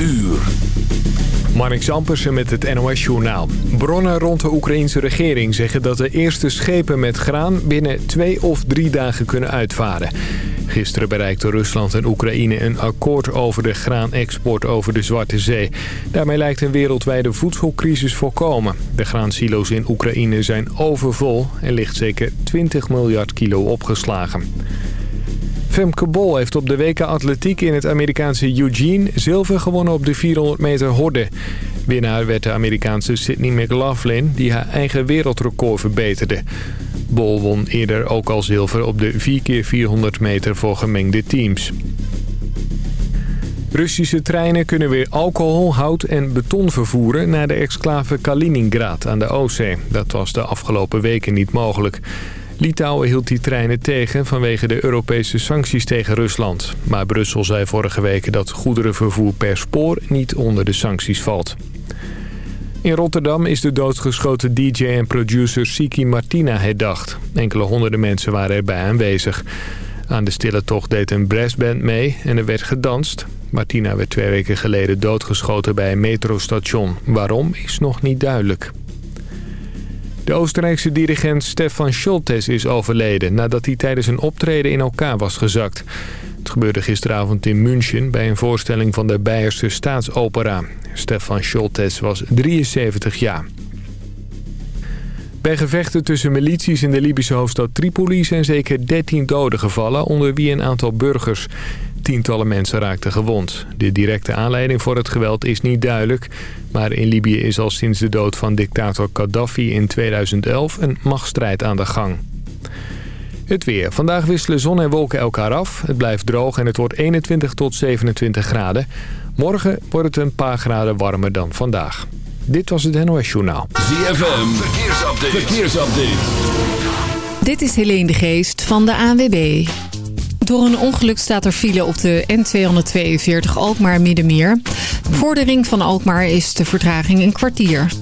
uur. Marnix Ampersen met het NOS-journaal. Bronnen rond de Oekraïense regering zeggen dat de eerste schepen met graan... binnen twee of drie dagen kunnen uitvaren. Gisteren bereikten Rusland en Oekraïne een akkoord over de graanexport over de Zwarte Zee. Daarmee lijkt een wereldwijde voedselcrisis voorkomen. De graansilo's in Oekraïne zijn overvol en ligt zeker 20 miljard kilo opgeslagen. Femke Bol heeft op de WK Atletiek in het Amerikaanse Eugene zilver gewonnen op de 400 meter horde. Winnaar werd de Amerikaanse Sydney McLaughlin die haar eigen wereldrecord verbeterde. Bol won eerder ook al zilver op de 4x400 meter voor gemengde teams. Russische treinen kunnen weer alcohol, hout en beton vervoeren naar de exclave Kaliningrad aan de Oostzee. Dat was de afgelopen weken niet mogelijk. Litouwen hield die treinen tegen vanwege de Europese sancties tegen Rusland. Maar Brussel zei vorige week dat goederenvervoer per spoor niet onder de sancties valt. In Rotterdam is de doodgeschoten DJ en producer Siki Martina herdacht. Enkele honderden mensen waren erbij aanwezig. Aan de stille tocht deed een brassband mee en er werd gedanst. Martina werd twee weken geleden doodgeschoten bij een metrostation. Waarom is nog niet duidelijk. De Oostenrijkse dirigent Stefan Scholtes is overleden... nadat hij tijdens een optreden in elkaar was gezakt. Het gebeurde gisteravond in München bij een voorstelling van de Beierse Staatsopera. Stefan Scholtes was 73 jaar. Bij gevechten tussen milities in de Libische hoofdstad Tripoli zijn zeker 13 doden gevallen, onder wie een aantal burgers. Tientallen mensen raakten gewond. De directe aanleiding voor het geweld is niet duidelijk. Maar in Libië is al sinds de dood van dictator Gaddafi in 2011 een machtsstrijd aan de gang. Het weer. Vandaag wisselen zon en wolken elkaar af. Het blijft droog en het wordt 21 tot 27 graden. Morgen wordt het een paar graden warmer dan vandaag. Dit was het NOS Journaal. ZFM. Verkeersupdate. Verkeersupdate. Dit is Helene de Geest van de ANWB. Door een ongeluk staat er file op de N242 Alkmaar-Middenmeer. Voor de ring van Alkmaar is de vertraging een kwartier.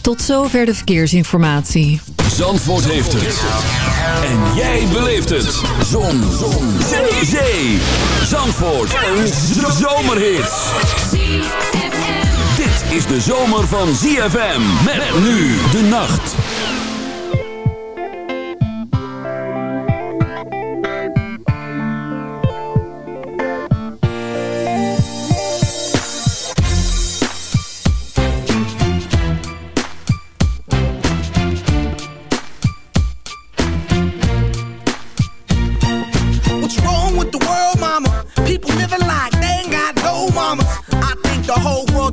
Tot zover de verkeersinformatie. Zandvoort heeft het. En jij beleeft het. Zon. Zon. Zee. Zee. Zandvoort. Een zomerhit. Dit is de zomer van ZFM. Met nu de nacht.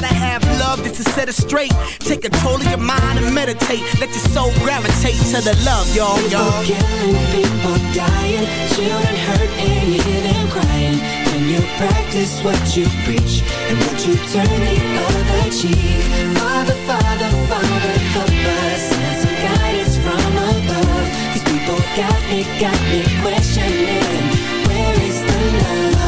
gotta have love just to set it straight. Take control of your mind and meditate. Let your soul gravitate to the love, y'all, y'all. Killing, people dying, children hurt and you hear them crying. When you practice what you preach and what you turn the other cheek. Father, Father, Father, help us. Send some guidance from above. These people got me, got me questioning. Where is the love?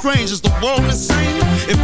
Strange. Is the world insane?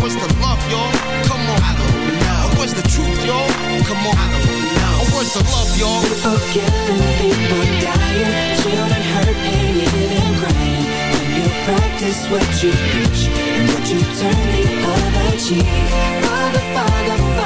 What's the love, y'all? Come on. I don't know. The truth, y'all? Come on. I don't know. The love, y'all? People killing, people dying, children hurt and hear them crying. When you practice what you preach and what you turn the other cheek. Father, Father, Father,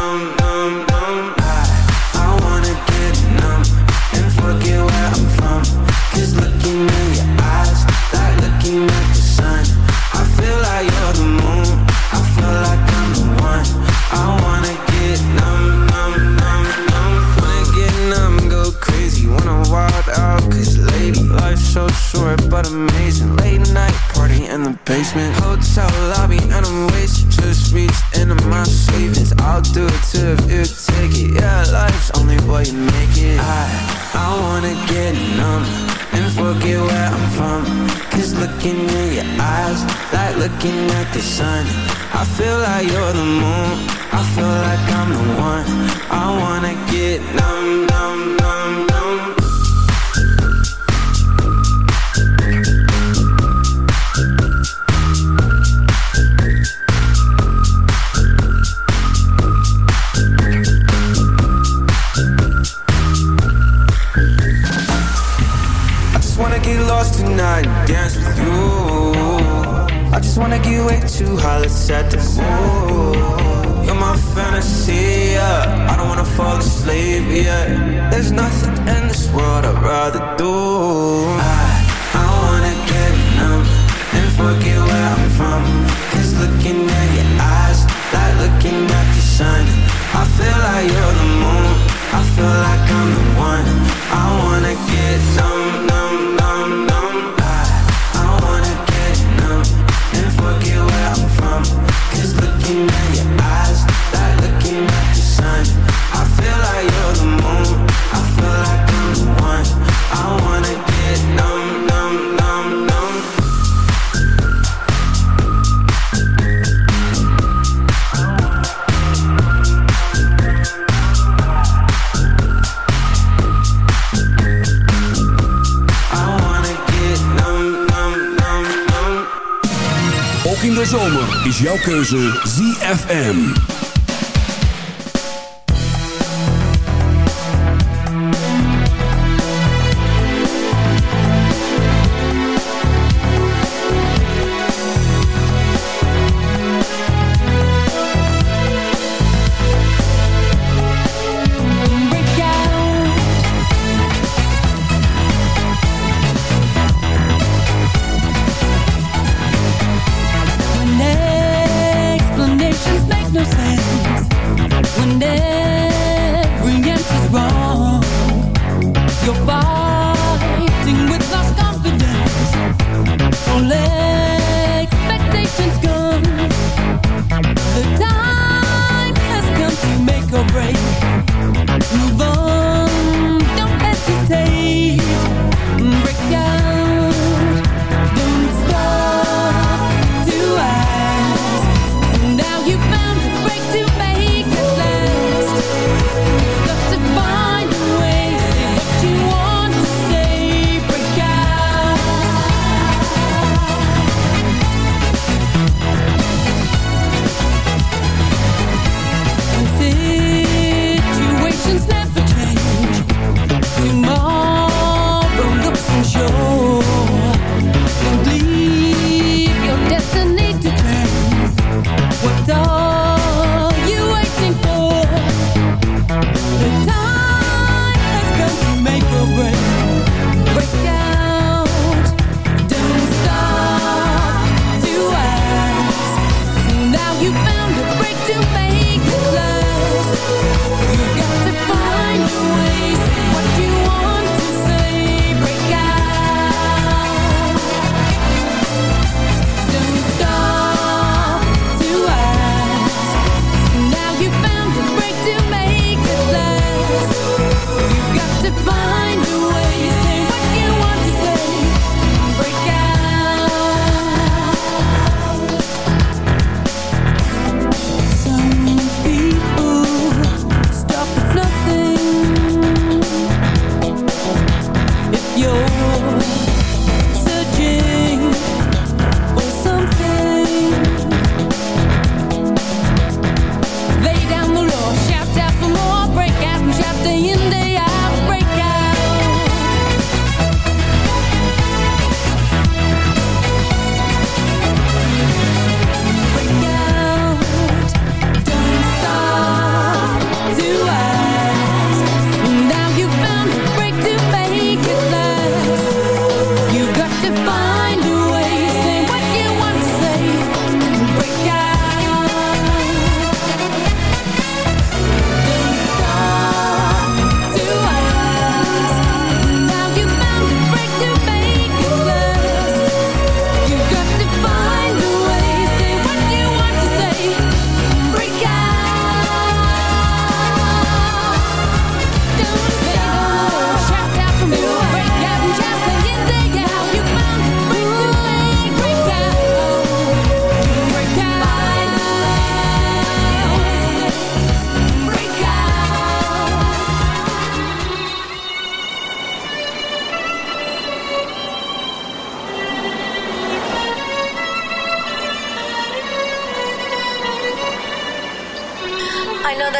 is jouw keuze ZFM.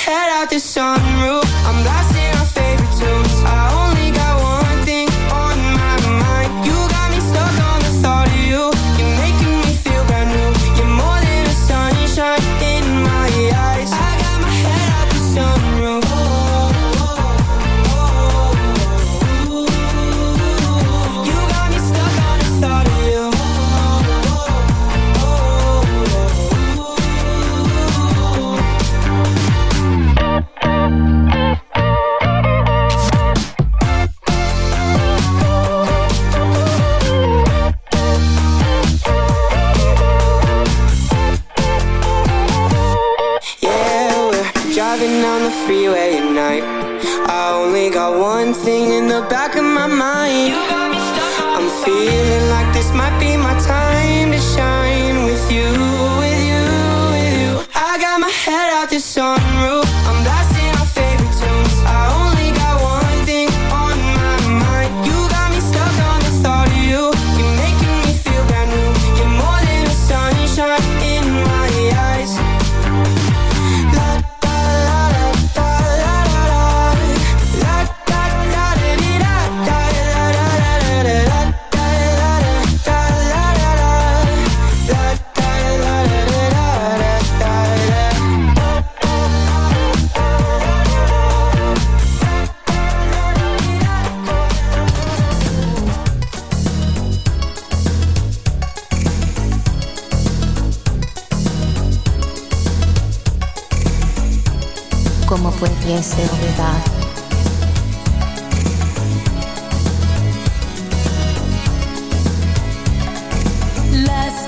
Zomerhits. The sun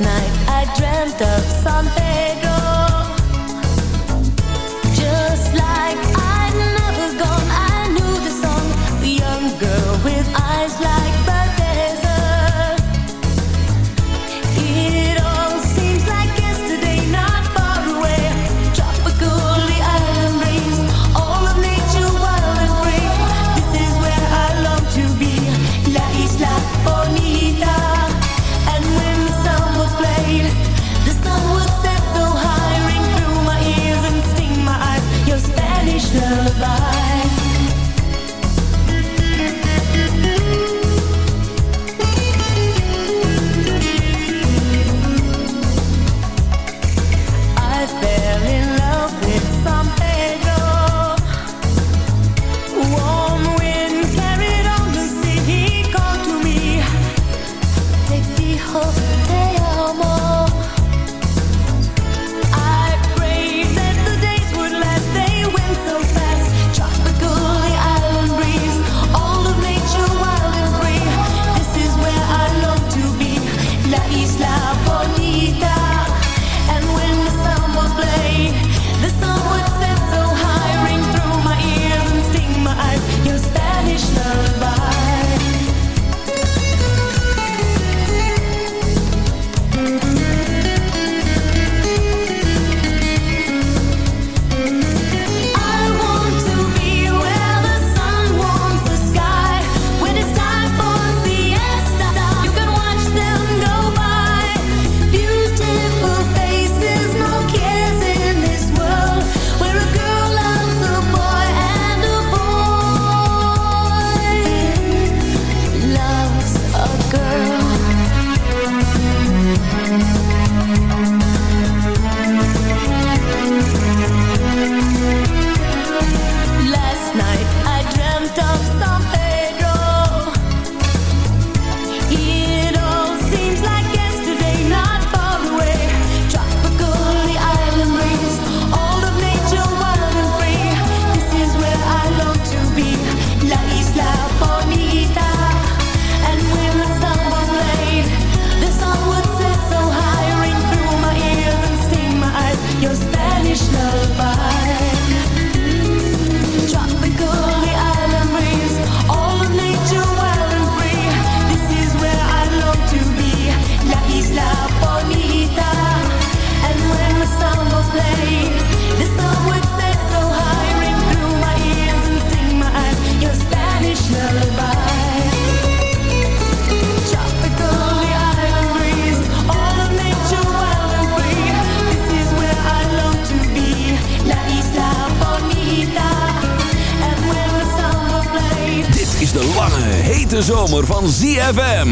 would set the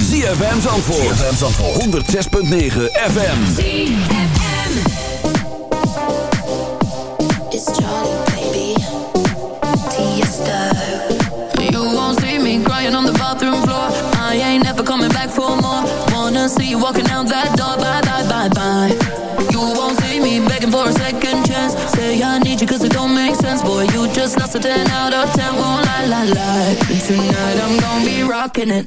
ZFM. Zandvoort. ZFM Zandvoort. 106.9 FM. ZFM. It's Charlie, baby. Tiesto. You won't see me crying on the bathroom floor. I ain't never coming back for more. Wanna see you walking out that door. Bye, bye, bye, bye. You won't see me begging for a second chance. Say I need you cause it don't make sense. Boy, you just lost a 10 out of 10. Won't lie, lie, lie. Tonight I'm gonna be rocking it,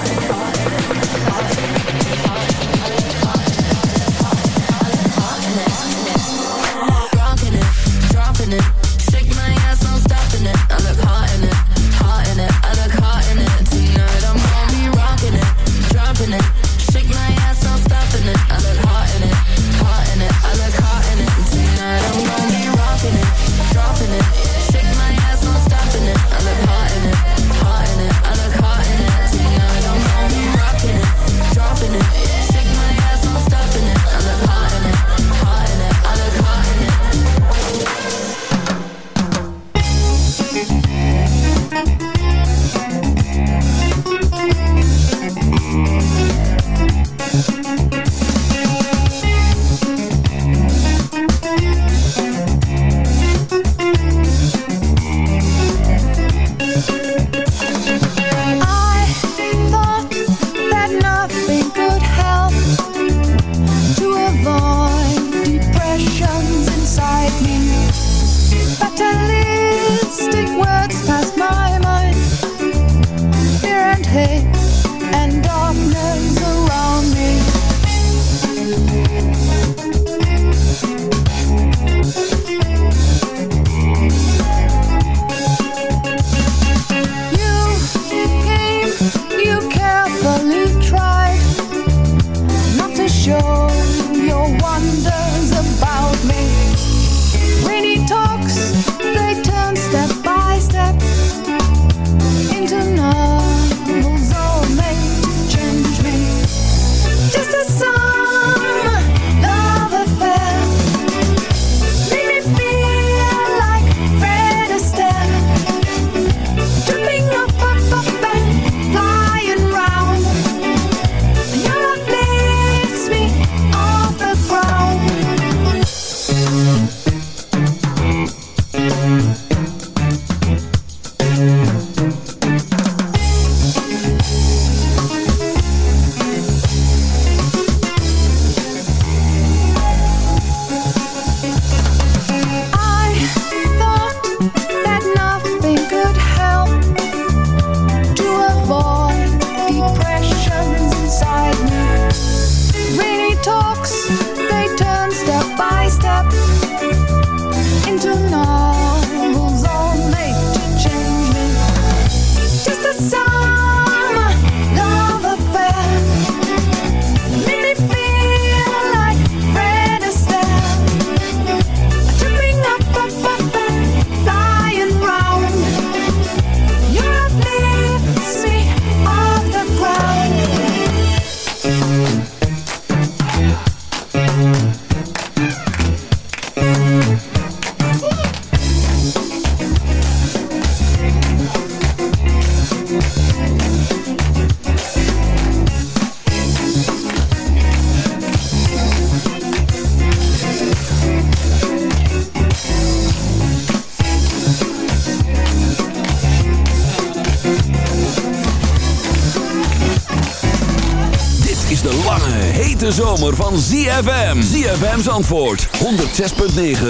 Van ZFM. ZFM's antwoord 106.9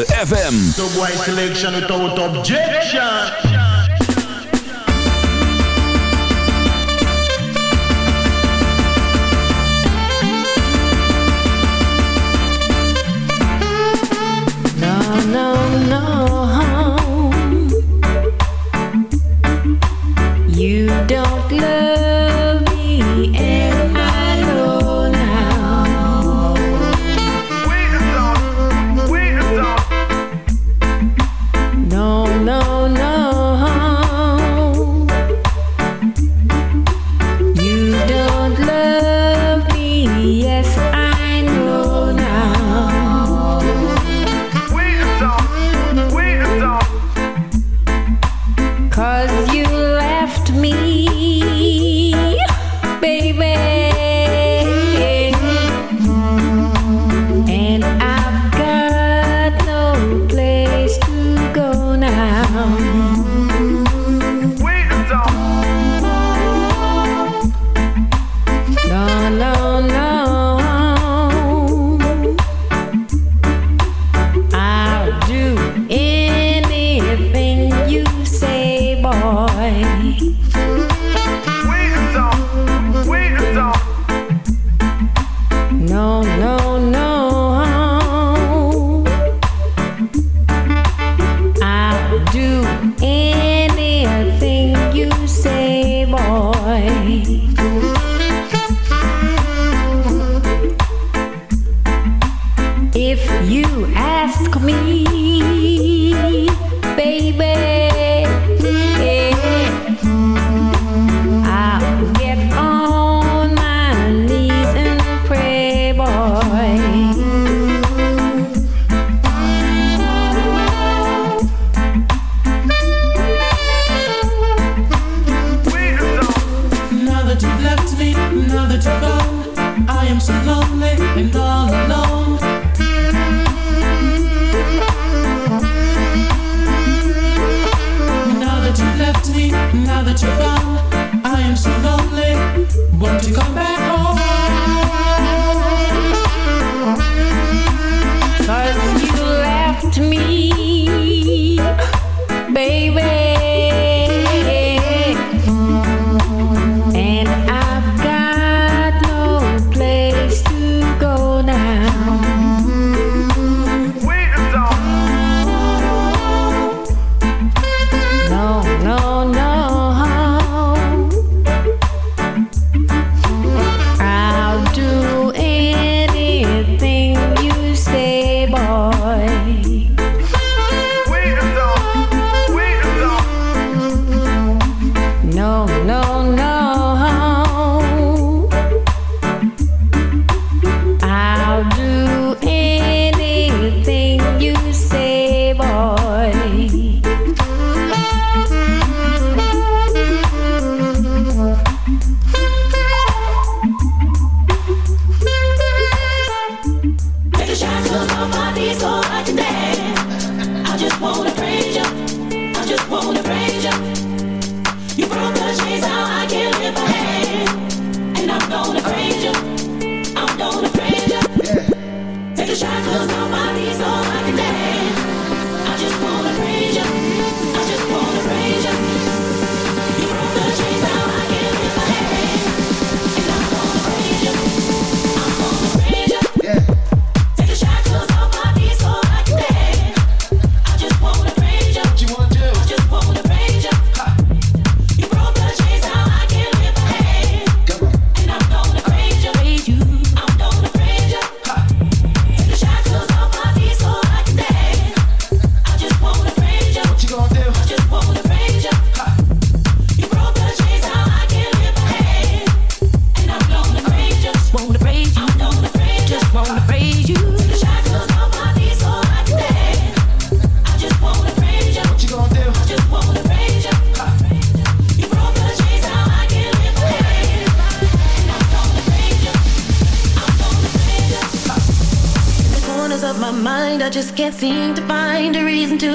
FM. The white selection without objection.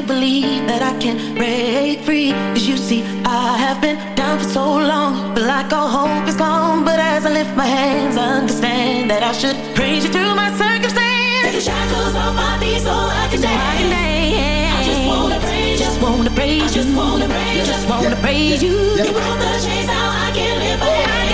believe that I can break free Cause you see, I have been down for so long But like all hope is gone But as I lift my hands, I understand That I should praise you through my circumstance Take the shackles off my feet so I can so I can dance. I just wanna praise you. Just wanna praise you. Just wanna praise you. Just wanna praise you. You broke the chains, now I can live.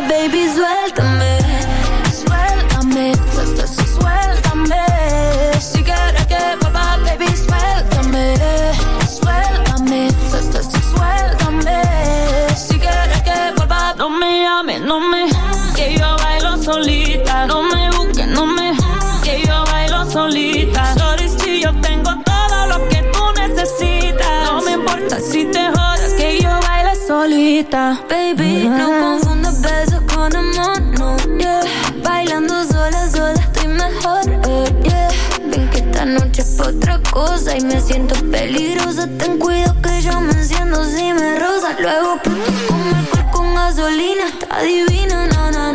baby's y me siento peligrosa. Ten cuidado que yo me enciendo si me rosa. Luego pronto como alcohol con gasolina, está divina, na, na.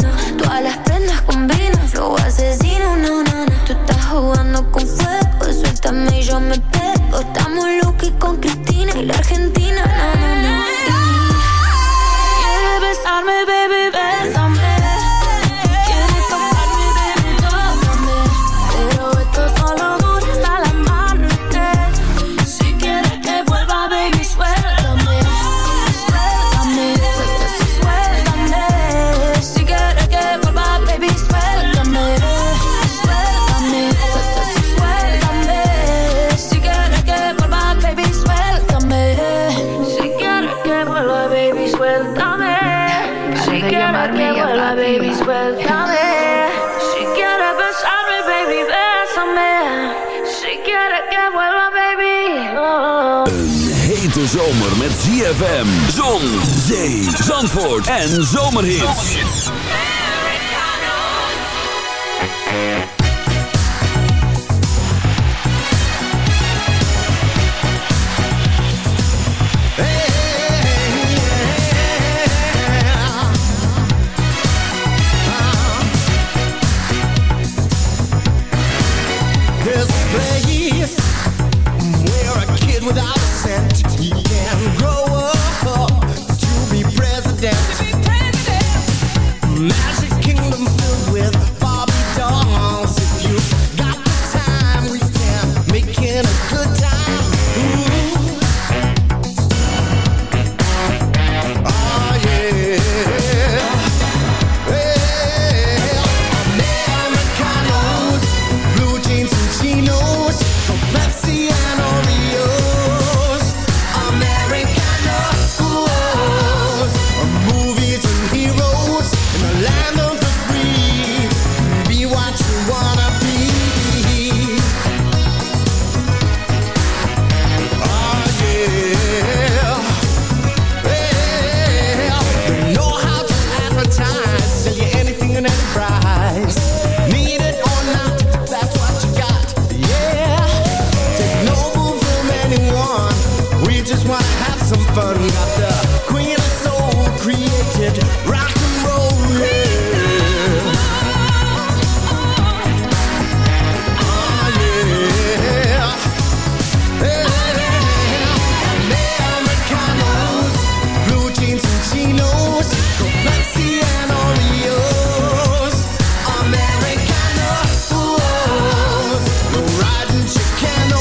Zandvoort en Zomerhits. Zomerhits. Riding Chicanos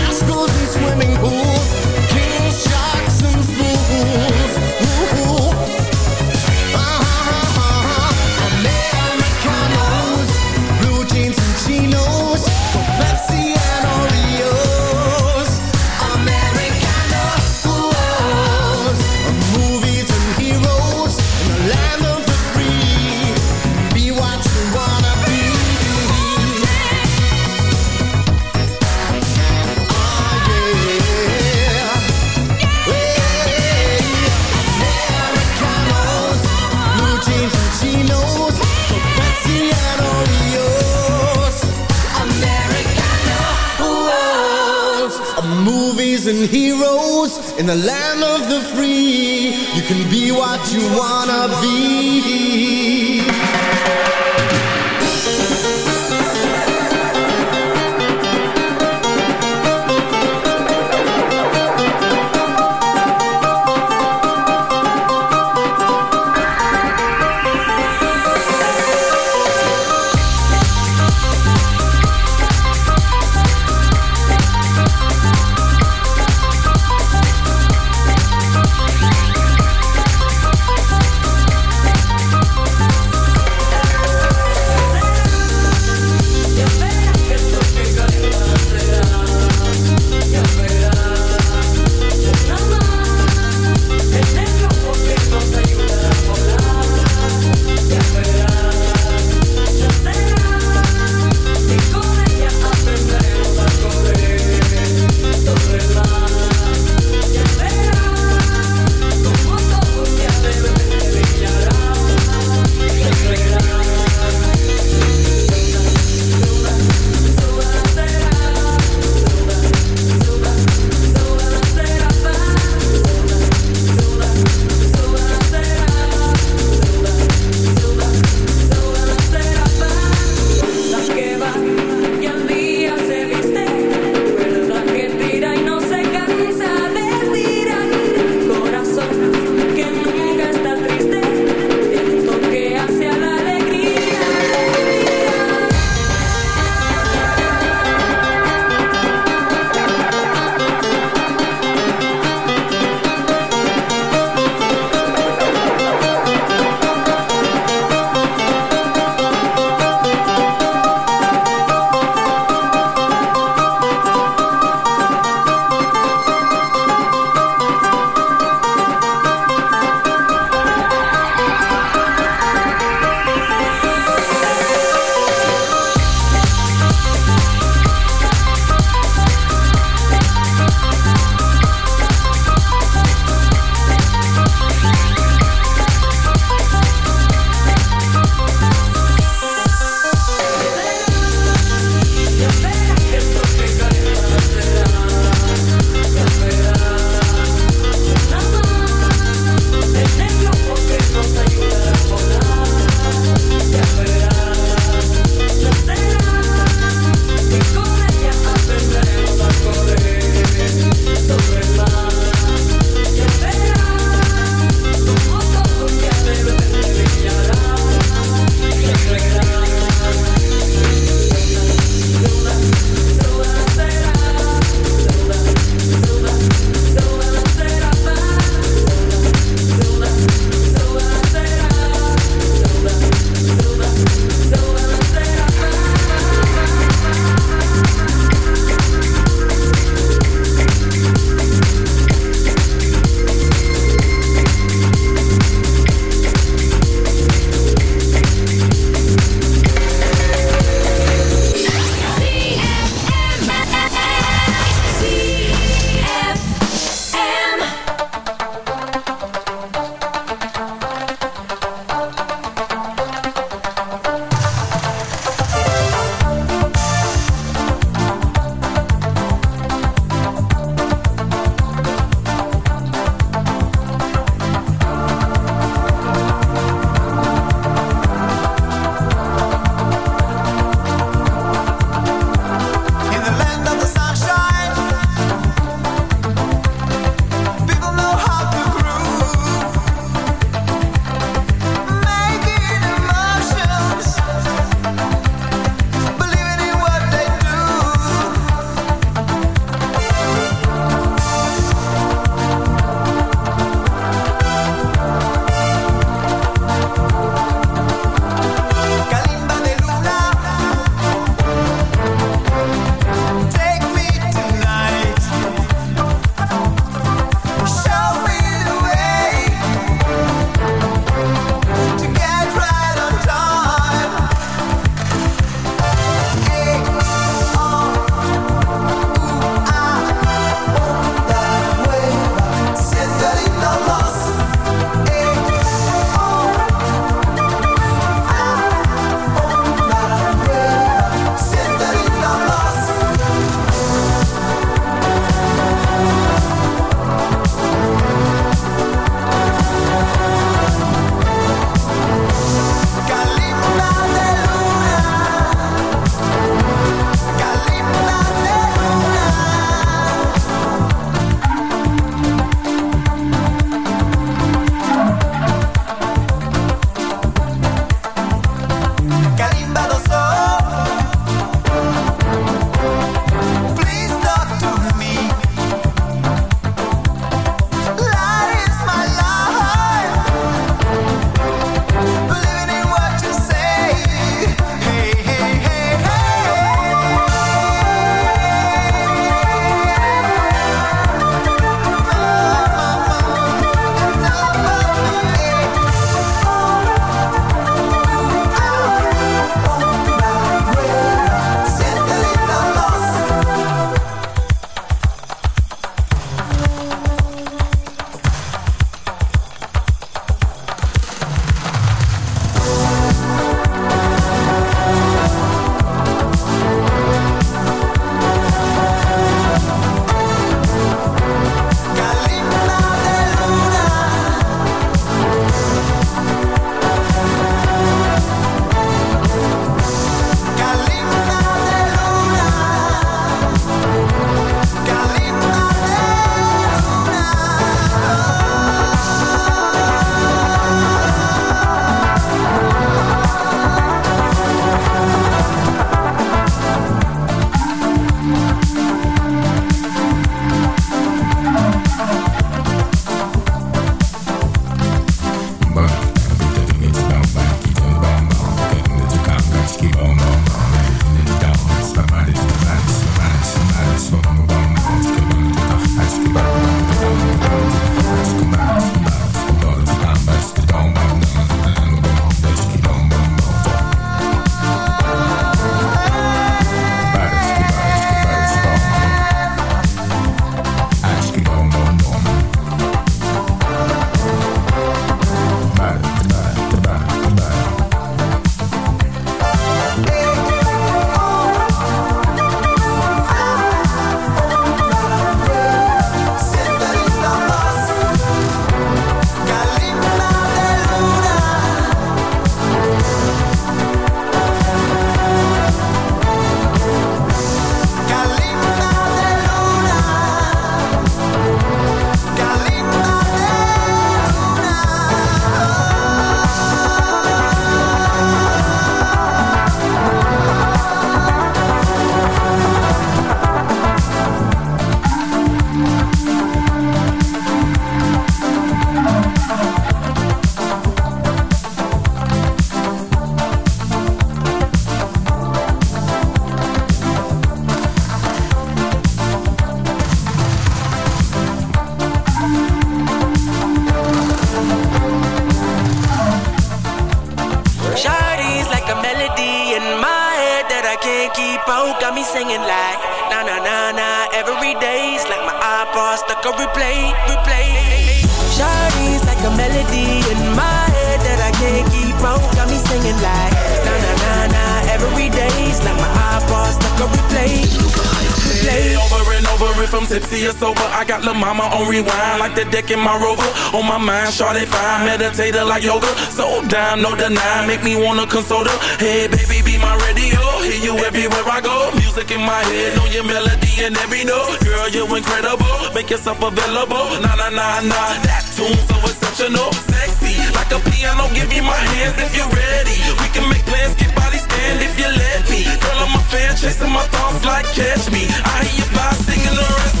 Mama on rewind like the deck in my rover. On my mind, Shawty fine, meditator like yoga. So down, no deny, make me wanna console her. Hey baby, be my radio. Hear you everywhere I go. Music in my head, know your melody and every note. Girl, you incredible. Make yourself available. Nah, nah, nah, nah. That tune so exceptional. Sexy, like a piano. Give me my hands if you're ready. We can make plans, get body stand if you let me. Girl, I'm a fan, chasing my thoughts like catch me. I hear you vibe singing the rest.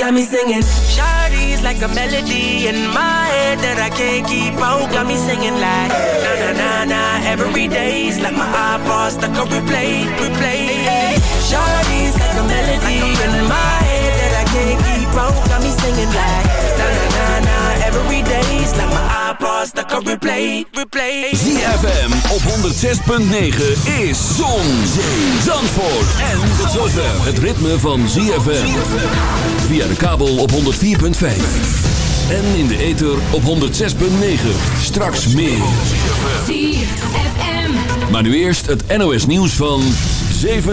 got me singing. Shawty's like a melody in my head that I can't keep out. Got me singing like na na na na. Every day's like my iPod stuck on replay, replay. Shawty's like a melody in my head that I can't keep out. Got me singing like na na na na. Every day's like my replay, replay. ZFM op 106.9 is Zon, Zee, Zandvoort en zover het ritme van ZFM. Via de kabel op 104.5. En in de ether op 106.9. Straks meer. ZFM. Maar nu eerst het NOS nieuws van 7 uur.